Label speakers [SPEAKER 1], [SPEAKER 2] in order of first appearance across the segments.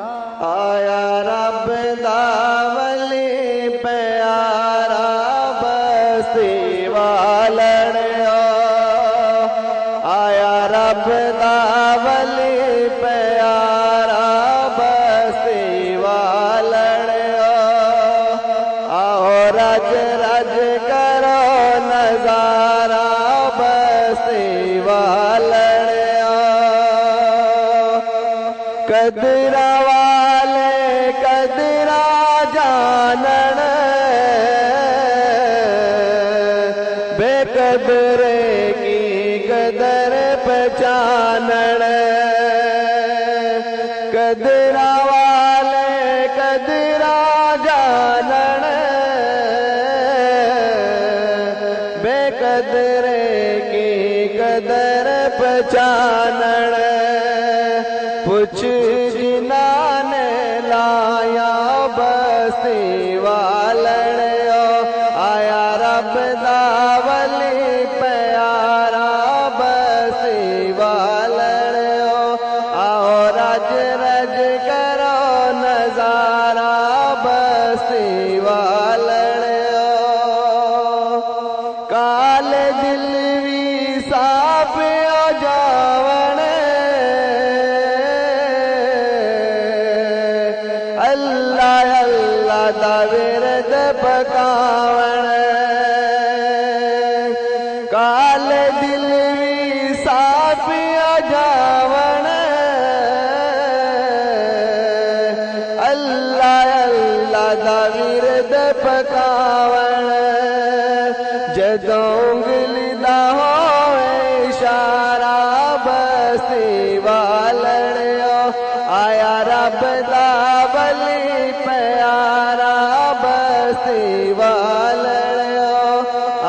[SPEAKER 1] آیا رب داولی پیارا بستی والن آیا رب داولی پیارا بستی والن آؤ رج رج کرو نظارہ بستی والن کدرا والے کدرا جانن بے قدرے کی قدر پہچانن کدرا والے کدرا جانن بے قدرے کی قدر پہچانن پوچھ جنا نے لایا بستی والن آیا رب داولی پیارا بستی والن آؤ رج رج کرو نظارہ بستی والن کال دل بھی اللہ اللہ دا ورد پکاون۔ کال دل بھی صاف جاون اللہ اللہ دا ورد پکاون۔ جدوں آیا رب دا ولی پیارا بستی والڑیو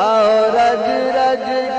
[SPEAKER 1] آؤ رج رج